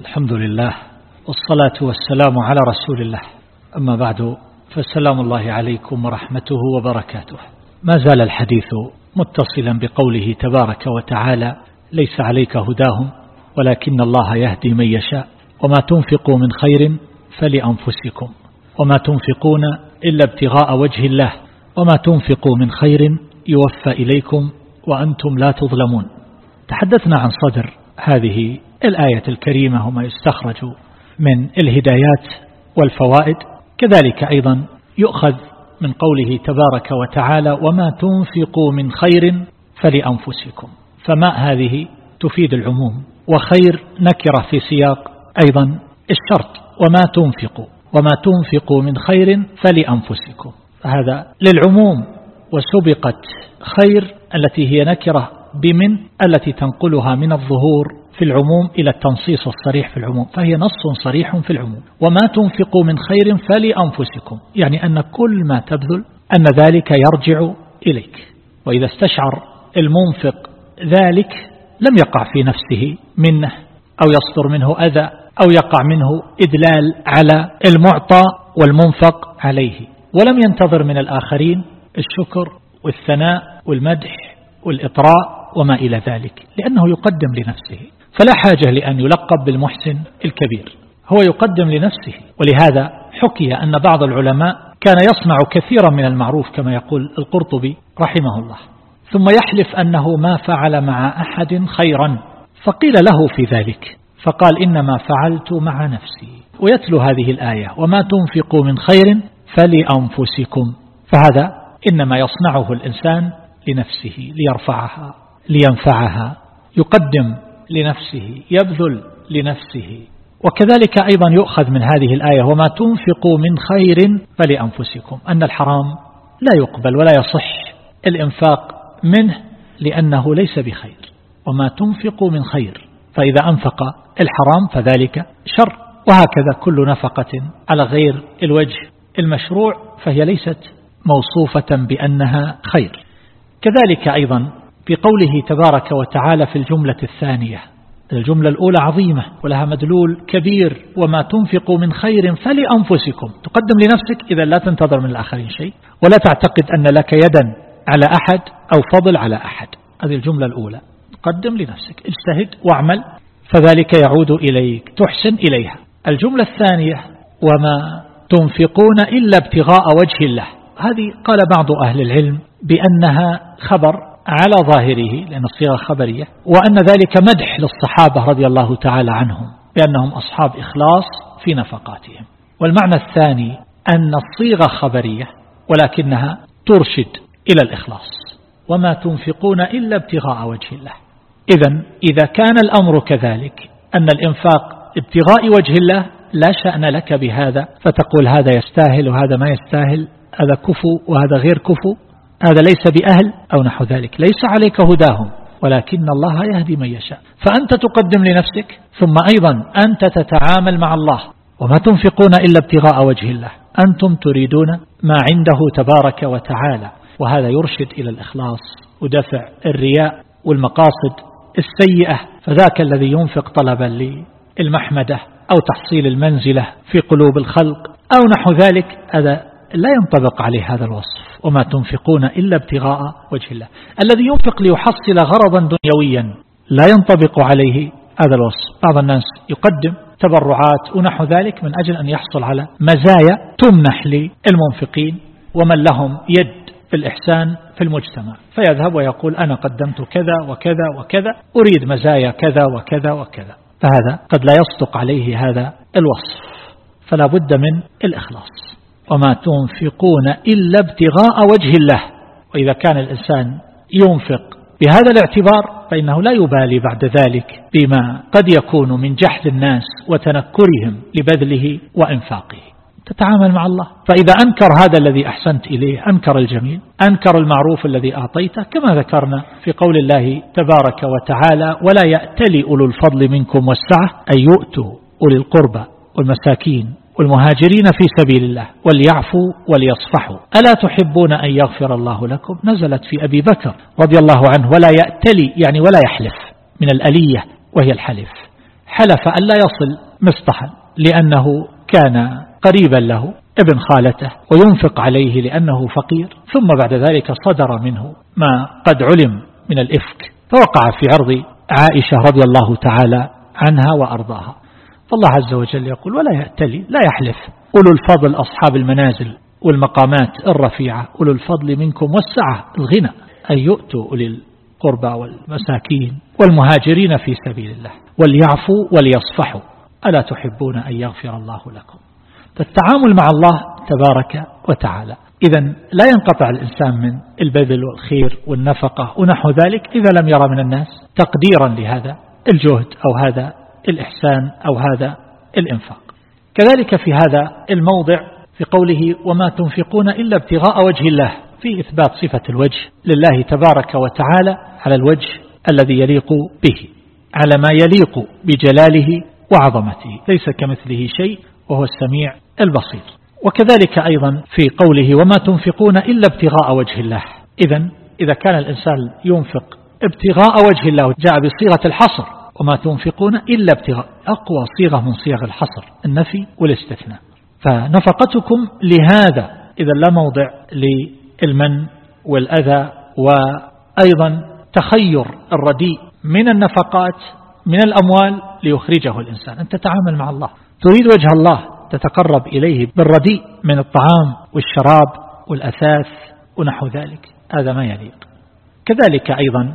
الحمد لله والصلاة والسلام على رسول الله. أما بعد فالسلام الله عليكم ورحمته وبركاته. ما زال الحديث متصلا بقوله تبارك وتعالى ليس عليك هداهم ولكن الله يهدي من يشاء وما تنفقوا من خير فلأنفسكم وما تنفقون إلا ابتغاء وجه الله وما تنفقوا من خير يوفى إليكم وأنتم لا تظلمون. تحدثنا عن صدر هذه الآية الكريمة وما يستخرج من الهدايات والفوائد. كذلك أيضا يؤخذ من قوله تبارك وتعالى وما تنفقوا من خير فلأنفسكم. فما هذه تفيد العموم؟ وخير نكرة في سياق أيضا الشرط. وما تنفقوا وما تنفقوا من خير فلأنفسكم. فهذا للعموم. وسبقت خير التي هي نكرة بمن؟ التي تنقلها من الظهور في العموم إلى التنصيص الصريح في العموم فهي نص صريح في العموم. وما تنفقوا من خير فلأنفسكم يعني أن كل ما تبذل أن ذلك يرجع إليك. وإذا استشعر المنفق ذلك لم يقع في نفسه منه أو يصدر منه أذى أو يقع منه إدلال على المعطى والمنفق عليه. ولم ينتظر من الآخرين الشكر والثناء والمدح والإطراء وما إلى ذلك لأنه يقدم لنفسه. فلا حاجة لأن يلقب بالمحسن الكبير. هو يقدم لنفسه. ولهذا حكي أن بعض العلماء كان يصنع كثيرا من المعروف كما يقول القرطبي رحمه الله. ثم يحلف أنه ما فعل مع أحد خيرا فقيل له في ذلك فقال إنما فعلت مع نفسي. ويتلو هذه الآية وما تنفقوا من خير فلأنفسكم. فهذا إنما يصنعه الإنسان لنفسه ليرفعها لينفعها. يقدم لنفسه يبذل لنفسه. وكذلك أيضا يؤخذ من هذه الآية وما تنفقوا من خير فلأنفسكم أن الحرام لا يقبل ولا يصح الإنفاق منه لأنه ليس بخير. وما تنفقوا من خير فإذا أنفق الحرام فذلك شر. وهكذا كل نفقة على غير الوجه المشروع فهي ليست موصوفة بأنها خير. كذلك أيضا في قوله تبارك وتعالى في الجملة الثانية. الجملة الأولى عظيمة ولها مدلول كبير وما تنفقوا من خير فلأنفسكم. تقدم لنفسك إذا لا تنتظر من الآخرين شيء ولا تعتقد أن لك يدا على أحد أو فضل على أحد. هذه الجملة الأولى. قدم لنفسك. اجتهد واعمل فذلك يعود إليك تحسن إليها. الجملة الثانية وما تنفقون إلا ابتغاء وجه الله. هذه قال بعض أهل العلم بأنها خبر على ظاهره لأن الصيغة خبرية وأن ذلك مدح للصحابة رضي الله تعالى عنهم بأنهم أصحاب إخلاص في نفقاتهم. والمعنى الثاني أن الصيغة خبرية ولكنها ترشد إلى الإخلاص وما تنفقون إلا ابتغاء وجه الله. إذا إذا كان الأمر كذلك أن الإنفاق ابتغاء وجه الله لا شأن لك بهذا فتقول هذا يستاهل وهذا ما يستاهل هذا كفو وهذا غير كفو هذا ليس بأهل أو نحو ذلك ليس عليك هداهم ولكن الله يهدي من يشاء. فأنت تقدم لنفسك ثم أيضا أنت تتعامل مع الله وما تنفقون إلا ابتغاء وجه الله. أنتم تريدون ما عنده تبارك وتعالى وهذا يرشد إلى الإخلاص ودفع الرياء والمقاصد السيئة. فذاك الذي ينفق طلبا للمحمدة أو تحصيل المنزلة في قلوب الخلق أو نحو ذلك هذا لا ينطبق عليه هذا الوصف وما تنفقون إلا ابتغاء وجه الله. الذي ينفق ليحصل غرضا دنيويا لا ينطبق عليه هذا الوصف. بعض الناس يقدم تبرعات ونحو ذلك من أجل أن يحصل على مزايا تمنح للمنفقين ومن لهم يد في الإحسان في المجتمع. فيذهب ويقول أنا قدمت كذا وكذا وكذا أريد مزايا كذا وكذا وكذا. فهذا قد لا يصدق عليه هذا الوصف. فلا بد من الإخلاص. وما تنفقون إلا ابتغاء وجه الله. وإذا كان الإنسان ينفق بهذا الاعتبار فإنه لا يبالي بعد ذلك بما قد يكون من جحد الناس وتنكرهم لبذله وإنفاقه. تتعامل مع الله. فإذا أنكر هذا الذي أحسنت إليه أنكر الجميل أنكر المعروف الذي أعطيته كما ذكرنا في قول الله تبارك وتعالى ولا يأتلي أولو الفضل منكم والسعة أن يؤتوا أولي القربى والمساكين والمهاجرين في سبيل الله وليعفوا وليصفحوا. ألا تحبون أن يغفر الله لكم؟ نزلت في أبي بكر رضي الله عنه ولا يأتلي يعني ولا يحلف من الألية وهي الحلف. حلف أن لا يصل مصطحا لأنه كان قريبا له ابن خالته وينفق عليه لأنه فقير. ثم بعد ذلك صدر منه ما قد علم من الإفك. فوقع في عرض عائشة رضي الله تعالى عنها وأرضاها. فالله عز وجل يقول ولا يأتلي لا يحلف. أولو الفضل أصحاب المنازل والمقامات الرفيعة أولو الفضل منكم والسعة الغنى. أن يؤتوا أولي القربى والمساكين والمهاجرين في سبيل الله وليعفوا وليصفحوا. ألا تحبون أن يغفر الله لكم؟ فالتعامل مع الله تبارك وتعالى. إذا لا ينقطع الإنسان من البذل والخير والنفقة ونحو ذلك إذا لم يرى من الناس تقديرا لهذا الجهد أو هذا الإحسان أو هذا الإنفاق. كذلك في هذا الموضع في قوله وما تنفقون إلا ابتغاء وجه الله في إثبات صفة الوجه لله تبارك وتعالى على الوجه الذي يليق به على ما يليق بجلاله وعظمته ليس كمثله شيء وهو السميع البصير. وكذلك أيضا في قوله وما تنفقون إلا ابتغاء وجه الله. إذا إذا كان الإنسان ينفق ابتغاء وجه الله جاء بصيغة الحصر. وما تنفقون إلا ابتغاء أقوى صيغة من صيغ الحصر النفي والاستثناء. فنفقتكم لهذا. إذا لا موضع للمن والأذى وأيضا تخير الرديء من النفقات من الأموال ليخرجه الإنسان. أن تتعامل مع الله. تريد وجه الله تتقرب إليه بالرديء من الطعام والشراب والأثاث ونحو ذلك. هذا ما يليق. كذلك أيضا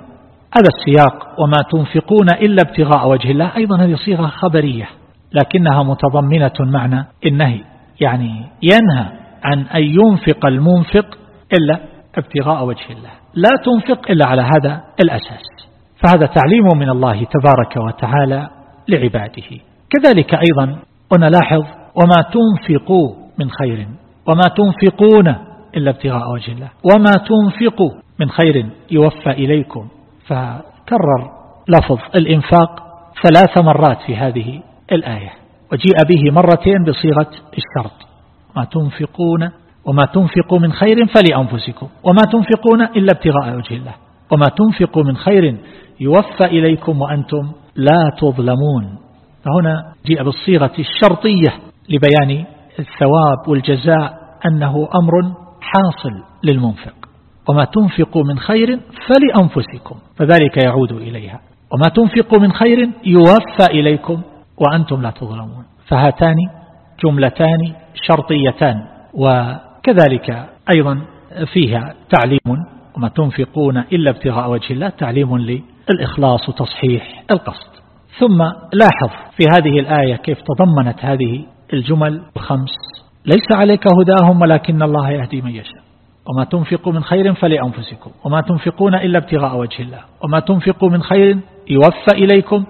هذا السياق وما تنفقون إلا ابتغاء وجه الله. أيضا هذه صيغة خبرية لكنها متضمنة معنى النهي يعني ينهى عن أن ينفق المنفق إلا ابتغاء وجه الله. لا تنفق إلا على هذا الأساس. فهذا تعليم من الله تبارك وتعالى لعباده. كذلك أيضا ونلاحظ وما تنفقوا من خير وما تنفقون إلا ابتغاء وجه الله. وما تنفقوا من خير يوفى إليكم. فكرر لفظ الإنفاق ثلاث مرات في هذه الآية وجيء به مرتين بصيغة الشرط ما تنفقون وما تنفقوا من خير فلأنفسكم وما تنفقون إلا ابتغاء وجه الله وما تنفقوا من خير يوفى إليكم وأنتم لا تظلمون. فهنا جيء بالصيغة الشرطية لبيان الثواب والجزاء أنه أمر حاصل للمنفق. وما تنفقوا من خير فلأنفسكم. فذلك يعود إليها. وما تنفقوا من خير يوفى إليكم وأنتم لا تظلمون. فهاتان جملتان شرطيتان وكذلك أيضا فيها تعليم. وما تنفقون إلا ابتغاء وجه الله تعليم للإخلاص وتصحيح القصد. ثم لاحظ في هذه الآية كيف تضمنت هذه الجمل الخمس ليس عليك هداهم ولكن الله يهدي من يشاء. وما تنفقوا من خير فلأنفسكم وما تنفقون إلا ابتغاء وجه الله وما تنفقوا من خير يوفى إليكم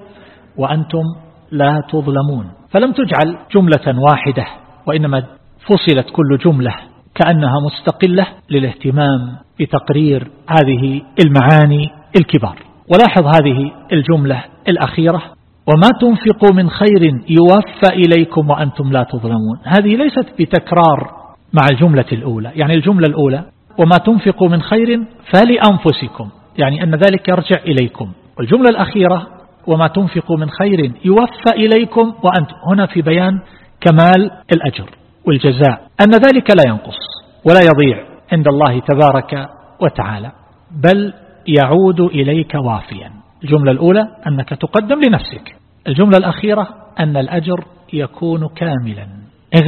وأنتم لا تظلمون. فلم تجعل جملة واحدة وإنما فصلت كل جملة كأنها مستقلة للاهتمام بتقرير هذه المعاني الكبار. ولاحظ هذه الجملة الأخيرة وما تنفقوا من خير يوفى إليكم وأنتم لا تظلمون. هذه ليست بتكرار مع الجملة الأولى يعني الجملة الأولى وما تنفقوا من خير فلأنفسكم يعني أن ذلك يرجع إليكم. والجملة الأخيرة وما تنفقوا من خير يوفى إليكم وأنتم. هنا في بيان كمال الأجر والجزاء. أن ذلك لا ينقص ولا يضيع عند الله تبارك وتعالى بل يعود إليك وافيا. الجملة الأولى أنك تقدم لنفسك. الجملة الأخيرة أن الأجر يكون كاملا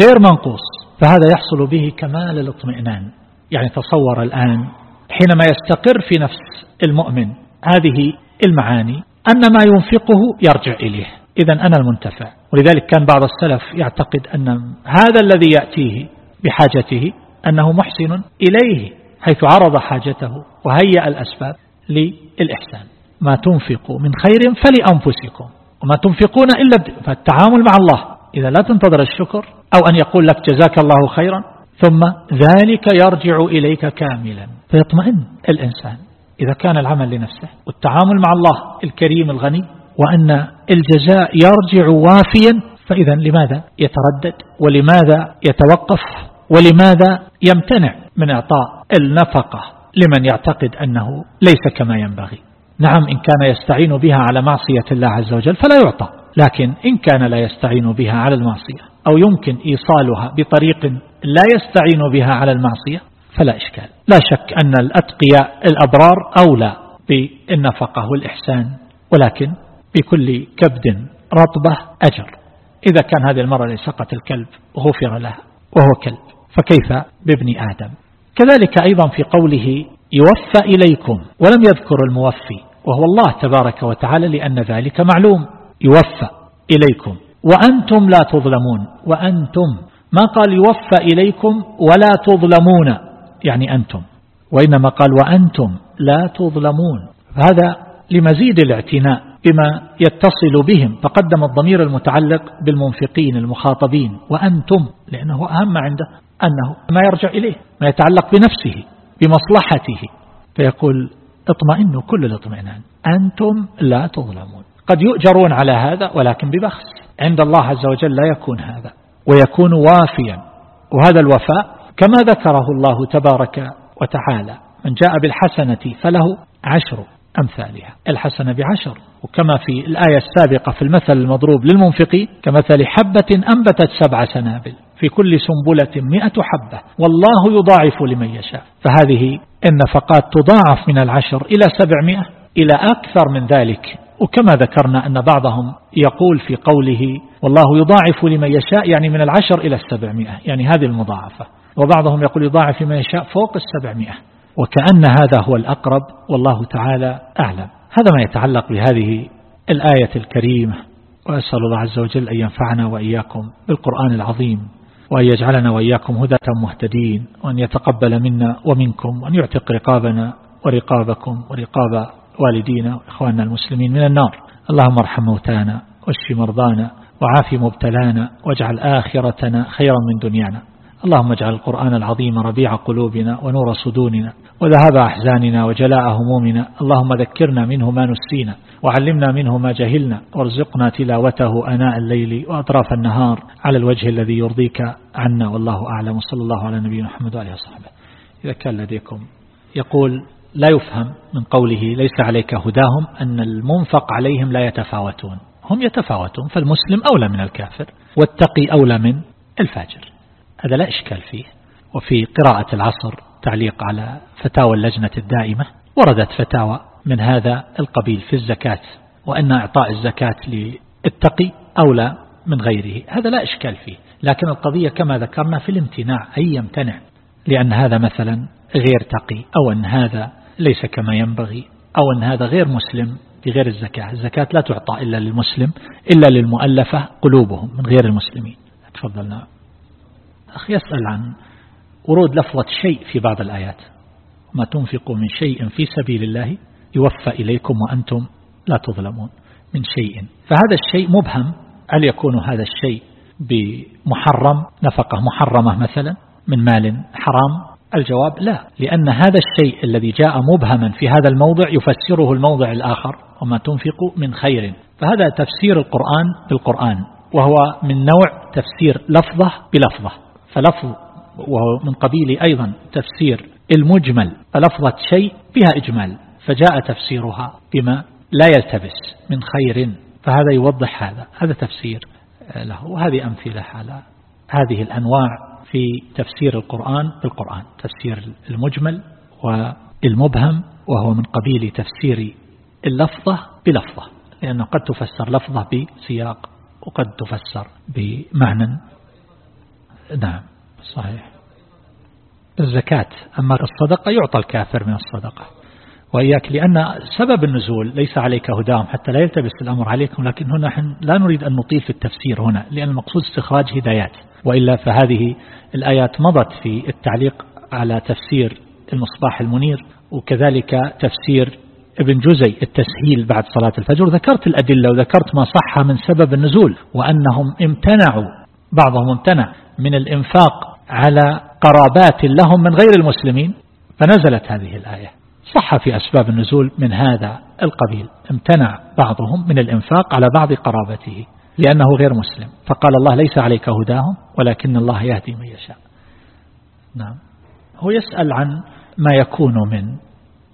غير منقوص فهذا يحصل به كمال الاطمئنان. يعني تصور الآن حينما يستقر في نفس المؤمن هذه المعاني أن ما ينفقه يرجع إليه. إذا أنا المنتفع. ولذلك كان بعض السلف يعتقد أن هذا الذي يأتيه بحاجته أنه محسن إليه حيث عرض حاجته وهيأ الأسباب للإحسان. ما تنفقوا من خير فلأنفسكم وما تنفقون إلا فالتعامل مع الله. إذا لا تنتظر الشكر أو أن يقول لك جزاك الله خيرا ثم ذلك يرجع إليك كاملا. فيطمئن الإنسان إذا كان العمل لنفسه والتعامل مع الله الكريم الغني وأن الجزاء يرجع وافيا فإذا لماذا يتردد؟ ولماذا يتوقف؟ ولماذا يمتنع من إعطاء النفقة لمن يعتقد أنه ليس كما ينبغي؟ نعم إن كان يستعين بها على معصية الله عز وجل فلا يعطى لكن إن كان لا يستعين بها على المعصية أو يمكن إيصالها بطريق لا يستعين بها على المعصية فلا إشكال. لا شك أن الأتقياء الأبرار أولى بالنفقة والإحسان ولكن بكل كبد رطبة أجر. إذا كان هذه المرأة اللي سقط الكلب غفر لها وهو كلب فكيف بابن آدم؟ كذلك أيضا في قوله يوفى إليكم ولم يذكر الموفي وهو الله تبارك وتعالى لأن ذلك معلوم. يوفى إليكم وأنتم لا تظلمون وأنتم ما قال يوفى إليكم ولا تظلمون يعني أنتم وإنما قال وأنتم لا تظلمون. هذا لمزيد الاعتناء بما يتصل بهم فقدم الضمير المتعلق بالمنفقين المخاطبين وأنتم لأنه أهم عنده أنه ما يرجع إليه ما يتعلق بنفسه بمصلحته. فيقول اطمئنوا كل الاطمئنان أنتم لا تظلمون. قد يؤجرون على هذا ولكن ببخس. عند الله عز وجل لا يكون هذا. ويكون وافيا. وهذا الوفاء كما ذكره الله تبارك وتعالى. من جاء بالحسنة فله عشر أمثالها. الحسنة بعشر. وكما في الآية السابقة في المثل المضروب للمنفقين كمثل حبة أنبتت سبع سنابل في كل سنبلة مئة حبة. والله يضاعف لمن يشاء. فهذه النفقات تضاعف من العشر إلى سبعمائة إلى أكثر من ذلك. وكما ذكرنا أن بعضهم يقول في قوله والله يضاعف لمن يشاء يعني من العشر إلى السبعمائة يعني هذه المضاعفة. وبعضهم يقول يضاعف لمن يشاء فوق السبعمائة. وكأن هذا هو الأقرب والله تعالى أعلم. هذا ما يتعلق بهذه الآية الكريمة. وأسأل الله عز وجل أن ينفعنا وإياكم بالقرآن العظيم وأن يجعلنا وإياكم هدى مهتدين وأن يتقبل منا ومنكم وأن يعتق رقابنا ورقابكم ورقاب والدينا وإخواننا المسلمين من النار. اللهم ارحم موتانا واشف مرضانا وعاف مبتلانا واجعل آخرتنا خيرا من دنيانا. اللهم اجعل القرآن العظيم ربيع قلوبنا ونور صدوننا وذهب أحزاننا وجلاء همومنا. اللهم ذكرنا منه ما نسينا وعلمنا منه ما جهلنا. وارزقنا تلاوته أناء الليل وأطراف النهار على الوجه الذي يرضيك عنا. والله أعلم. صلى الله على نبينا محمد وعليه وصحبه. إذا كان لديكم يقول لا يفهم من قوله ليس عليك هداهم أن المنفق عليهم لا يتفاوتون. هم يتفاوتون فالمسلم أولى من الكافر والتقي أولى من الفاجر. هذا لا إشكال فيه. وفي قراءة العصر تعليق على فتاوى اللجنة الدائمة وردت فتاوى من هذا القبيل في الزكاة وأن إعطاء الزكاة للتقي أولى من غيره. هذا لا إشكال فيه. لكن القضية كما ذكرنا في الامتناع أي يمتنع لأن هذا مثلا غير تقي أو أن هذا ليس كما ينبغي أو أن هذا غير مسلم. بغير الزكاة. الزكاة لا تعطى إلا للمسلم إلا للمؤلفة قلوبهم من غير المسلمين. تفضلنا أخ يسأل عن ورود لفظة شيء في بعض الآيات. ما تنفقوا من شيء في سبيل الله يوفى إليكم وأنتم لا تظلمون من شيء. فهذا الشيء مبهم. هل يكون هذا الشيء بمحرم نفقة محرمة مثلا من مال حرام؟ الجواب لا لأن هذا الشيء الذي جاء مبهما في هذا الموضع يفسره الموضع الآخر. وما تنفق من خير. فهذا تفسير القرآن بالقرآن وهو من نوع تفسير لفظة بلفظة. فلفظ وهو من قبيل أيضا تفسير المجمل فلفظة شيء بها إجمال فجاء تفسيرها بما لا يلتبس من خير. فهذا يوضح هذا هذا تفسير له. وهذه أمثلة على هذه الأنواع في تفسير القرآن بالقرآن. تفسير المجمل والمبهم وهو من قبيل تفسير اللفظة بلفظة لأنه قد تفسر لفظة بسياق وقد تفسر بمعنى. نعم صحيح. الزكاة أما الصدقة يعطى الكافر من الصدقة. وإياك لأن سبب النزول ليس عليك هداهم حتى لا يلتبس الأمر عليكم لكن هنا نحن لا نريد أن نطيل في التفسير هنا لأن المقصود استخراج هدايات. وإلا فهذه الآيات مضت في التعليق على تفسير المصباح المنير وكذلك تفسير ابن جزي التسهيل بعد صلاة الفجر ذكرت الأدلة وذكرت ما صح من سبب النزول وأنهم امتنعوا بعضهم امتنع من الإنفاق على قرابات لهم من غير المسلمين فنزلت هذه الآية. صح في أسباب النزول من هذا القبيل امتنع بعضهم من الإنفاق على بعض قرابته لأنه غير مسلم فقال الله ليس عليك هداهم ولكن الله يهدي من يشاء. نعم. هو يسأل عن ما يكون من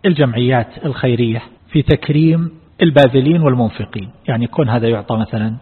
الجمعيات الخيرية في تكريم الباذلين والمنفقين. يعني يكون هذا يعطى مثلا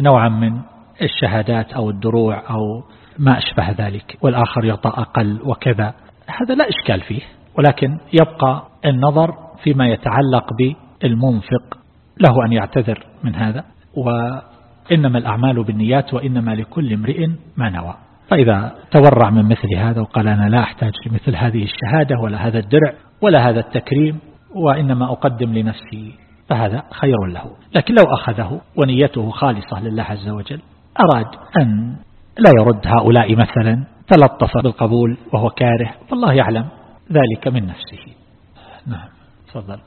نوعا من الشهادات أو الدروع أو ما أشبه ذلك والآخر يعطى أقل وكذا. هذا لا إشكال فيه ولكن يبقى النظر فيما يتعلق بالمنفق له أن يعتذر من هذا وإنما الأعمال بالنيات وإنما لكل امرئ ما نوى. فإذا تورع من مثل هذا وقال أنا لا أحتاج لمثل هذه الشهادة ولا هذا الدرع ولا هذا التكريم وإنما أقدم لنفسي فهذا خير له. لكن لو أخذه ونيته خالصة لله عز وجل أراد أن لا يرد هؤلاء مثلا تلطف بالقبول وهو كاره والله يعلم ذلك من نفسه. نعم تفضل.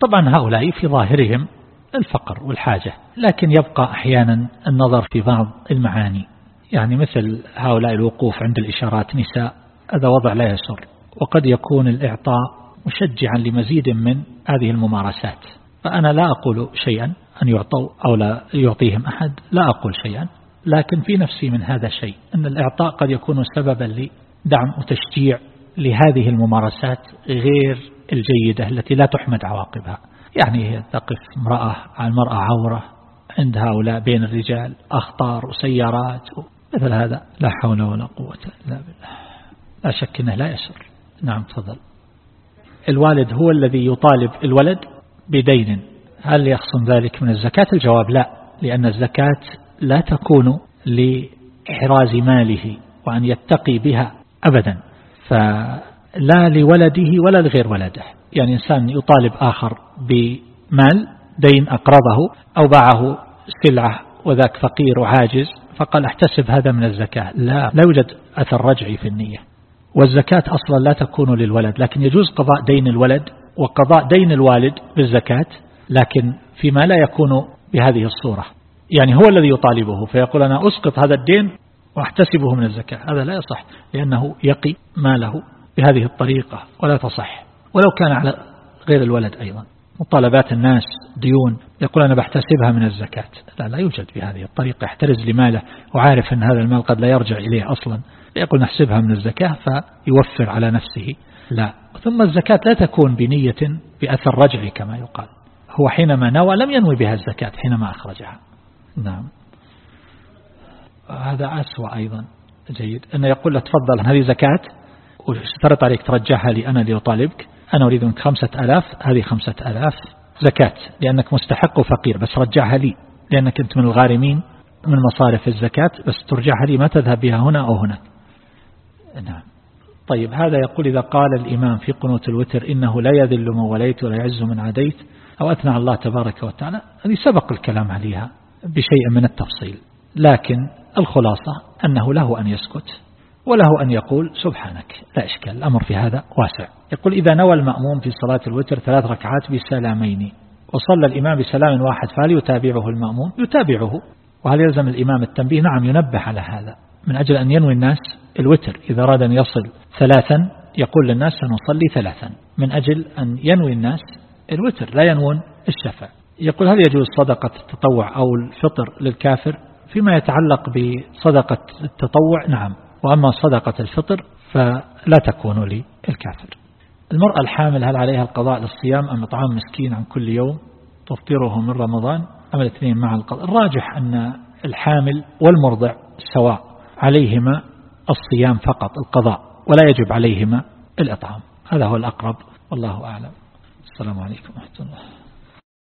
طبعا هؤلاء في ظاهرهم الفقر والحاجة لكن يبقى أحيانا النظر في بعض المعاني. يعني مثل هؤلاء الوقوف عند الإشارات نساء هذا وضع لا يسر وقد يكون الإعطاء مشجعا لمزيد من هذه الممارسات. فأنا لا أقول شيئا أن يعطوا أو لا يعطيهم أحد لا أقول شيئا لكن في نفسي من هذا الشيء أن الإعطاء قد يكون سببا لدعم وتشجيع لهذه الممارسات غير الجيدة التي لا تحمد عواقبها. يعني تقف امرأة على المرأة عورة عند هؤلاء بين الرجال أخطار وسيارات مثل هذا. لا حول ولا قوة إلا بالله. لا شك أنه لا يسر. نعم تفضل. الوالد هو الذي يطالب الولد بدين. هل يخصم ذلك من الزكاة؟ الجواب لا لأن الزكاة لا تكون لإحراز ماله وأن يتقي بها أبدا. فلا لولده ولا لغير ولده. يعني إنسان يطالب آخر بمال دين أقرضه أو باعه سلعة وذاك فقير وعاجز فقال احتسب هذا من الزكاة. لا لا يوجد أثر رجعي في النية. والزكاة أصلا لا تكون للولد لكن يجوز قضاء دين الولد وقضاء دين الوالد بالزكاة لكن فيما لا يكون بهذه الصورة. يعني هو الذي يطالبه فيقول أنا أسقط هذا الدين واحتسبه من الزكاة. هذا لا يصح لأنه يقي ماله بهذه الطريقة ولا تصح. ولو كان على غير الولد أيضا. مطالبات الناس ديون يقول أنا بحتسبها من الزكاة. لا لا يوجد بهذه الطريقة. يحترز لماله وعارف أن هذا المال قد لا يرجع إليه أصلا. يقول نحسبها من الزكاة فيوفر على نفسه. لا. ثم الزكاة لا تكون بنية بأثر رجعي كما يقال. هو حينما نوى لم ينوي بها الزكاة حينما أخرجها. نعم. هذا أسوأ أيضا. جيد. أنه يقول له تفضل هذه زكاة؟ واشترط عليك ترجعها لي أنا لأطالبك. أنا أريد منك خمسة ألاف هذه خمسة ألاف. زكاة لأنك مستحق وفقير بس رجعها لي لأنك أنت من الغارمين من مصارف الزكاة بس ترجعها لي ما تذهب بها هنا أو هنا نعم. طيب هذا يقول إذا قال الإمام في قنوت الوتر إنه لا يذل من وليت ولا يعز من عديت أو أثنى الله تبارك وتعالى هذه سبق الكلام عليها بشيء من التفصيل. لكن الخلاصة أنه له أن يسكت وله أن يقول سبحانك لا إشكال الأمر في هذا واسع. يقول إذا نوى المأموم في صلاة الوتر ثلاث ركعات بسلامين وصلى الإمام بسلام واحد فهل يتابعه المأموم يتابعه. وهل يلزم الإمام التنبيه؟ نعم ينبه على هذا. من أجل أن ينوي الناس الوتر إذا أراد أن يصل ثلاثا يقول للناس سنصلي ثلاثا. من أجل أن ينوي الناس الوتر لا ينوون الشفع. يقول هل يجوز صدقة التطوع أو الفطر للكافر؟ فيما يتعلق بصدقة التطوع نعم. وأما صدقة الفطر فلا تكون للكافر. المرأة الحامل هل عليها القضاء للصيام أم إطعام مسكين عن كل يوم؟ تفطره من رمضان أم الاثنين مع القضاء؟ الراجح أن الحامل والمرضع سواء عليهما الصيام فقط القضاء ولا يجب عليهما الإطعام. هذا هو الأقرب والله أعلم. السلام عليكم ورحمة الله.